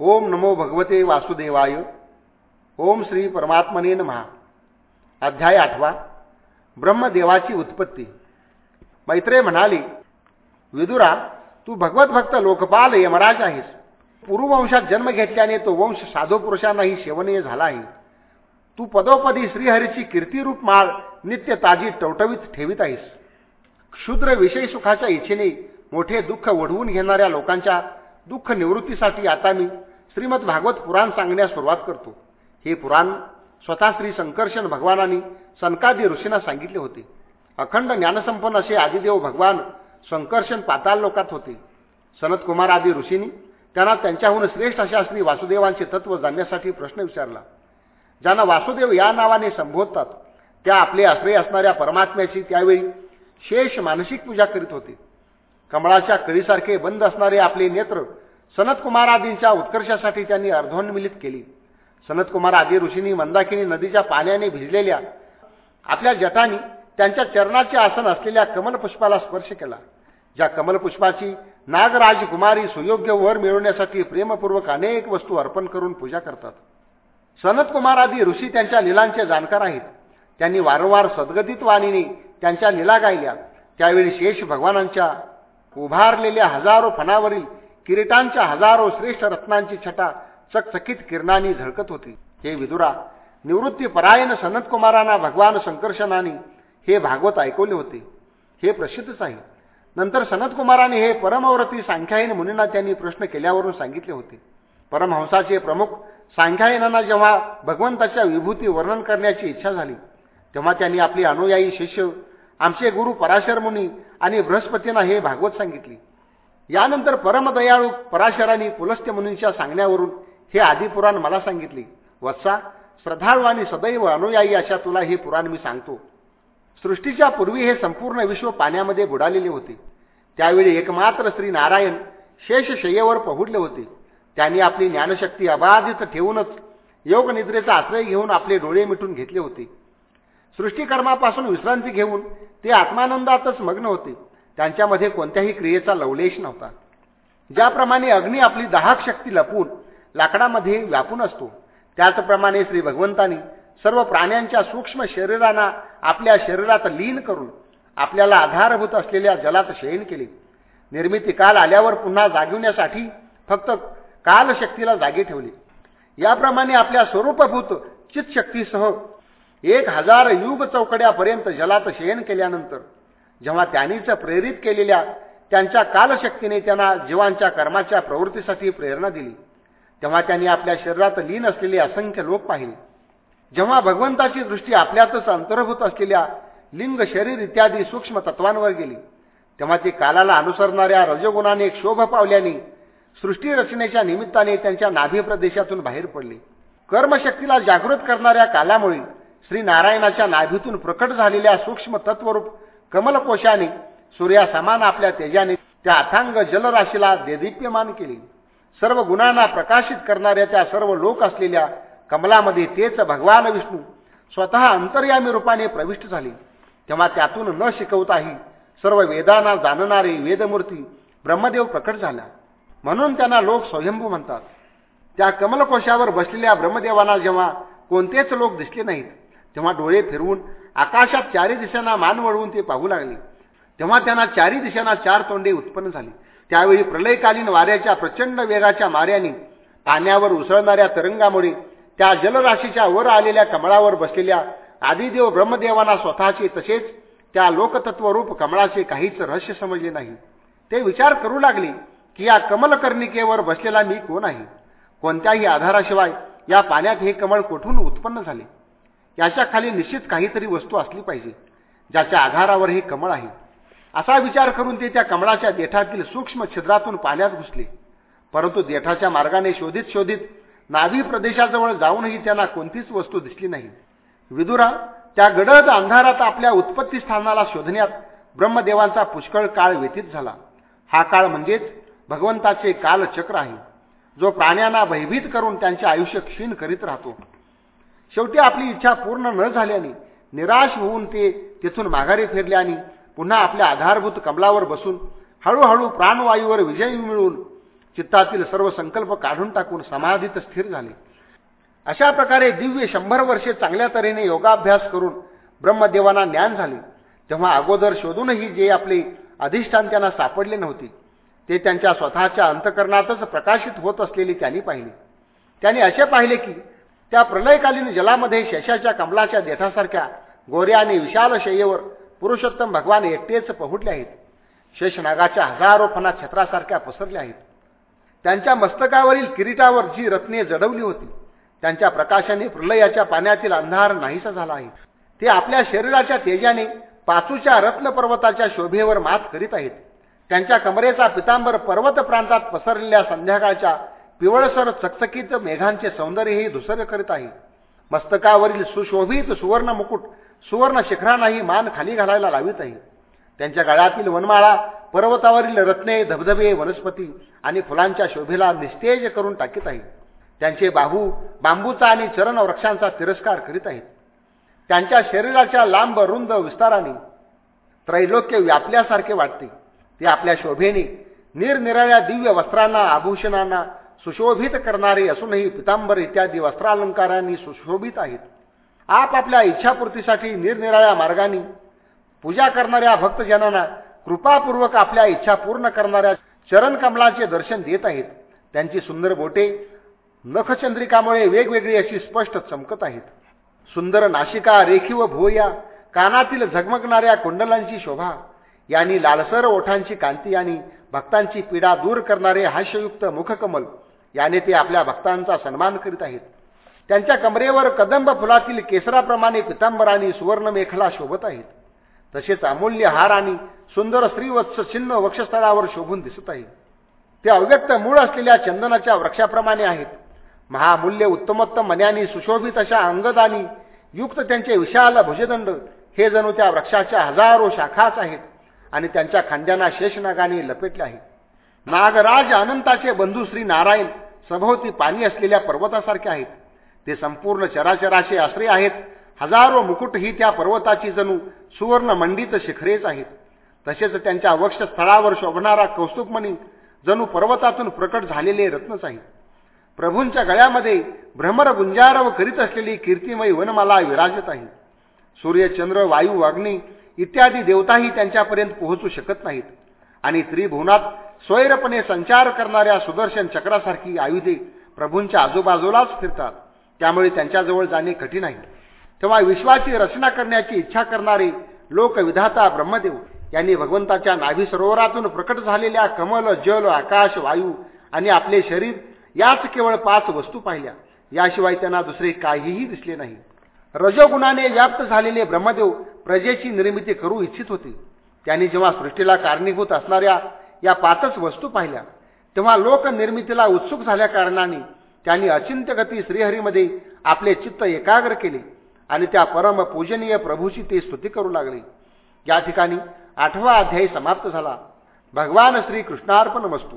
ओम नमो भगवते वासुदेवाय. ओम श्री परमात्मने महा अध्याय आठवा. ब्रह्मदेवाची उत्पत्ती. मैत्रेय म्हणाली विदुरा तू भगवत भक्त लोकपाल यमराज आहेस. पूर्ववंशात जन्म घेतल्याने तो वंश साधू पुरुषांनाही सेवनीय झाला आहे. तू पदोपदी श्रीहरीची कीर्तिरूप माळ नित्य ताजी टवटवीत ठेवित आहेस. क्षुद्र विषयी सुखाच्या इच्छेने मोठे दुःख ओढवून घेणाऱ्या लोकांच्या दुःख निवृत्तीसाठी आता मी श्रीमद भागवत पुराण सांगण्यास सुरुवात करतो. हे पुराण स्वतः श्री संकर्षण भगवानांनी सनकादी ऋषींना सांगितले होते. अखंड ज्ञानसंपन्न असे आदिदेव भगवान संकर्षण पाताल लोकात होते. सनतकुमार आदी ऋषींनी त्यांना त्यांच्याहून श्रेष्ठ अशा श्री वासुदेवांचे तत्व जाणण्यासाठी प्रश्न विचारला. ज्यांना वासुदेव या नावाने संबोधतात त्या आपले आश्रय असणाऱ्या परमात्म्याची त्यावेळी शेष मानसिक पूजा करीत होते. कमळाच्या कळीसारखे बंद असणारे आपले नेत्र सनतकुमार आदींच्या उत्कर्षासाठी त्यांनी अर्धोन्मिलित केली. सनतकुमार आदी ऋषींनी मंदाकिनी नदीच्या पाण्याने भिजलेल्या आपल्या जटांनी त्यांच्या चरणाचे आसन असलेल्या कमलपुष्पाला स्पर्श केला. ज्या कमलपुष्पाची नागराजकुमारी सुयोग्य वर मिळवण्यासाठी प्रेमपूर्वक अनेक वस्तू अर्पण करून पूजा करतात. सनतकुमार आदी ऋषी त्यांच्या लिलांचे जाणकार आहेत. त्यांनी वारंवार सद्गदित वाणीने त्यांच्या लिला गायल्या. त्यावेळी शेष भगवानांच्या उभारलेल्या हजारो फणावरील किरीटांच्या हजारो श्रेष्ठ रत्नांची छटा चकचकीत किरणांनी झळकत होती. हे विदुरा निवृत्तीपरायण सनतकुमारांना भगवान संकर्षणाने हे भागवत ऐकवले होते. हे प्रसिद्धच आहे नंतर सनतकुमाराने हे परमव्रती सांख्यायन मुनींना त्यांनी प्रश्न केल्यावरून सांगितले होते. परमहंसाचे प्रमुख सांख्यायनांना जेव्हा भगवंताच्या विभूती वर्णन करण्याची इच्छा झाली तेव्हा त्यांनी आपली अनुयायी शिष्य आमचे गुरु पराशर मुनी आणि बृहस्पतींना हे भागवत सांगितले. यानंतर परमदयाळू पराशरांनी पुलस्त्य मुनींच्या सांगण्यावरून हे आदिपुराण मला सांगितले. वत्सा श्रद्धाळू आणि सदैव अनुयायी अशा तुला हे पुराण मी सांगतो. सृष्टीच्या पूर्वी हे संपूर्ण विश्व पाण्यामध्ये बुडालेले होते. त्यावेळी एकमात्र श्री नारायण शेषशय्येवर पहुडले होते. त्यांनी आपली ज्ञानशक्ती अबाधित ठेवूनच योगनिद्रेचा आश्रय घेऊन आपले डोळे मिटून घेतले होते. सृष्टिकर्मापासून विश्रांती घेऊन ते आत्मानंदातच मग्न होते. त्यांच्यामध्ये कोणत्याही क्रियेचा लवलेश नव्हता. ज्याप्रमाणे अग्नी आपली दाहक शक्ती लपून लाकडामध्ये व्यापून असतो त्याचप्रमाणे श्री भगवंतानी सर्व प्राण्यांच्या सूक्ष्म शरीरांना आपल्या शरीरात लीन करून आपल्याला आधारभूत असलेल्या जलात शयन केले. निर्मिती काल आल्यावर पुन्हा जागविण्यासाठी फक्त कालशक्तीला जागे ठेवले. याप्रमाणे आपल्या स्वरूपभूत चितशक्तीसह एक हजार युग चौकड्यापर्यंत जलात शयन केल्यानंतर जेव्हा त्यांनीच प्रेरित केलेल्या त्यांच्या कालशक्तीने त्यांना जीवांच्या कर्माच्या प्रवृत्तीसाठी प्रेरणा दिली तेव्हा त्यांनी आपल्या शरीरात लीन असलेले असंख्य लोक पाहिले. जेव्हा भगवंताची दृष्टी आपल्यातच अंतर्भूत असलेल्या लिंग शरीर इत्यादी सूक्ष्म तत्वांवर गेली तेव्हा ती कालाला अनुसरणाऱ्या रजगुणाने शोभ पावल्याने सृष्टी रचनेच्या निमित्ताने त्यांच्या नाभी प्रदेशातून बाहेर पडले. कर्मशक्तीला जागृत करणाऱ्या कालामुळे श्री नारायणाच्या नाभीतून प्रकट झालेल्या सूक्ष्म तत्वरूप कमलकोशाने सूर्यासमान आपल्या तेजाने त्या अथांग जलराशीला देदीप्यमान केले. सर्व गुणांना प्रकाशित करणाऱ्या त्या सर्व लोक असलेल्या कमलामध्ये तेच भगवान विष्णू स्वतः अंतर्यामी रूपाने प्रविष्ट झाले. तेव्हा त्यातून न शिकवताही सर्व वेदांना जाणणारे वेदमूर्ती ब्रह्मदेव प्रकट झाला. म्हणून त्यांना लोक स्वयंभू म्हणतात. त्या कमलकोशावर बसलेल्या ब्रह्मदेवांना जेव्हा कोणतेच लोक दिसले नाहीत तेव्हा डोळे फिरवून आकाशात चारी दिशांना मान वळवून ते पाहू लागले. तेव्हा त्यांना चारी दिशांना चार तोंडे उत्पन्न झाली. त्यावेळी प्रलयकालीन वाऱ्याच्या प्रचंड वेगाच्या माऱ्याने पाण्यावर उसळणाऱ्या तरंगामुळे त्या जलराशीच्या वर आलेल्या कमळावर बसलेल्या आदिदेव ब्रह्मदेवांना स्वतःचे तसेच त्या लोकतत्वरूप कमळाचे काहीच रहस्य समजले नाही. ते विचार करू लागले की या कमलकर्णिकेवर बसलेला मी कोण आहे? कोणत्याही आधाराशिवाय या पाण्यात हे कमळ कुठून उत्पन्न झाले? याच्या खाली निश्चित काहीतरी वस्तू असली पाहिजे ज्याच्या आधारावर हे कमळ आहे. असा विचार करून ते त्या कमळाच्या देठातील सूक्ष्म छिद्रातून पाण्यात घुसले. परंतु देठाच्या मार्गाने शोधित शोधित नावी प्रदेशाजवळ जाऊनही त्यांना कोणतीच वस्तू दिसली नाही. विदुरा त्या गडद अंधारात आपल्या उत्पत्ती स्थानाला शोधण्यात ब्रह्मदेवांचा पुष्कळ काळ व्यतीत झाला. हा काळ म्हणजेच भगवंताचे कालचक्र आहे जो प्राण्यांना भयभीत करून त्यांचे आयुष्य क्षीण करीत राहतो. शेवटी आपली इच्छा पूर्ण न झाल्याने निराश होऊन ते तेथून माघारी फिरले आणि पुन्हा आपल्या आधारभूत कमलावर बसून हळूहळू प्राणवायूवर विजय मिळवून चित्तातील सर्व संकल्प काढून टाकून समाधीत स्थिर झाले. अशा प्रकारे दिव्य शंभर वर्षे चांगल्या तऱ्हेने योगाभ्यास करून ब्रह्मदेवांना ज्ञान झाले. तेव्हा अगोदर शोधूनही जे आपले अधिष्ठान त्यांना सापडले नव्हते ते त्यांच्या स्वतःच्या अंतकरणातच प्रकाशित होत असलेले त्यांनी पाहिले. त्यांनी असे पाहिले की त्या प्रलयकालीन जलामध्ये शेषाच्या कमलाच्या देठासारख्या गोऱ्या आणि विशाल शय्येवर पुरुषोत्तम भगवान एकटेच पहुटले आहेत. शेषनागाच्या हजारो फणा छत्रासारख्या पसरल्या आहेत. त्यांच्या मस्तकावरील किरीटावर जी रत्ने जडवली होती त्यांच्या प्रकाशाने प्रलयाच्या पाण्यातील अंधार नाहीसा झाला आहे. ते आपल्या शरीराच्या तेजाने पाचूच्या रत्न पर्वताच्या शोभेवर मात करीत आहेत. त्यांच्या कमरेचा पितांबर पर्वत प्रांतात पसरलेल्या संध्याकाळच्या पिवळसर चकचकीत मेघांचे सौंदर्यही धुसर करीत आहे. मस्तकावरील सुशोभित सुवर्ण मुकुट सुवर्ण शिखरांनाही मान खाली घालायला लावित आहे. त्यांच्या गळ्यातील वनमाळा पर्वतावरील रत्ने धबधबे वनस्पती आणि फुलांच्या शोभेला निस्तेज करून टाकीत आहे. त्यांचे बाहू बांबूचा आणि चरण वृक्षांचा तिरस्कार करीत आहेत. त्यांच्या शरीराच्या लांब रुंद विस्ताराने त्रैलोक्य व्यापल्यासारखे वाटते. ते आपल्या शोभेने निरनिराळ्या दिव्य वस्त्रांना आभूषणांना सुशोभित करणारे असूनही पितांबर इत्यादी वस्त्रालंकारांनी सुशोभित आहेत. आपापल्या इच्छापूर्तीसाठी निरनिराळ्या मार्गाने पूजा करणाऱ्या भक्तजनांना कृपापूर्वक आपल्या इच्छा पूर्ण करणाऱ्या चरणकमलाचे दर्शन देत आहेत. त्यांची सुंदर बोटे नखचंद्रिकामुळे वेगवेगळी अशी स्पष्ट चमकत आहेत. सुंदर नाशिका रेखीव भुवया कानातील झगमगणाऱ्या कुंडलांची शोभा यांनी लालसर ओठांची कांती आणि भक्तांची पीडा दूर करणारे हास्ययुक्त मुखकमल याने ते आपल्या भक्तांचा सन्मान करीत आहेत. त्यांच्या कमरेवर कदंब फुलातील केसराप्रमाणे पितांबर आणि सुवर्णमेखला शोभत आहेत. तसेच अमूल्य हार आणि सुंदर श्रीवत्स चिन्ह वक्षस्थळावर शोभून दिसत आहे. ते अव्यक्त मूळ असलेल्या चंदनाच्या वृक्षाप्रमाणे आहेत. महामूल्य उत्तमोत्तम मन्यानी सुशोभित अशा अंगदानी युक्त त्यांचे विशाल भुजदंड हे जणू त्या वृक्षाच्या हजारो शाखाच आहेत आणि त्यांच्या खांद्यांना शेषनागाने लपेटले आहे नागराज अनंताचे बंधू श्री नारायण सभोवती पाणी असलेल्या पर्वतासारखे आहेत. ते संपूर्ण चराचराचे आश्रय आहेत. हजारो मुकुट ही त्या पर्वताची जणू सुवर्ण शिखरेच आहेत. तसेच त्यांच्या वक्षस्थळावर शोभणारा कौस्तुभमणी जणू पर्वतातून प्रकट झालेले रत्नच आहे प्रभूंच्या गळ्यामध्ये भ्रमर गुंजारव करीत असलेली कीर्तिमयी वनमाला विराजत आहे सूर्य चंद्र वायू अग्नी इत्यादी देवताही त्यांच्यापर्यंत पोहोचू शकत नाहीत. आणि त्रिभुवनात स्वैरपणे संचार करणाऱ्या सुदर्शन चक्रासारखी आयुधे प्रभूंच्या आजूबाजूलाच फिरतात. त्यामुळे त्यांच्याजवळ जाणे कठीण आहे. तेव्हा विश्वाची रचना करण्याची इच्छा करणारे लोकविधाता ब्रह्मदेव यांनी भगवंताच्या नाभी सरोवरातून प्रकट झालेल्या कमल जल आकाश वायू आणि आपले शरीर याच केवळ पाच वस्तू पाहिल्या. याशिवाय त्यांना दुसरे काहीही दिसले नाही. रजोगुणाने व्याप्त झालेले ब्रह्मदेव प्रजेची निर्मिती करू इच्छित होते. त्यांनी जेव्हा सृष्टीला कारणीभूत असणाऱ्या या पाचच वस्तू पाहिल्या. तेव्हा लोकनिर्मितीला उत्सुक झाल्या कारणाने त्यांनी अचिंत्यगती श्रीहरीमध्ये आपले चित्त एकाग्र केले आणि त्या परम पूजनीय प्रभूची ते स्तुती करू लागले. या ठिकाणी आठवा अध्यायी समाप्त झाला. भगवान श्री कृष्णार्पण वस्तू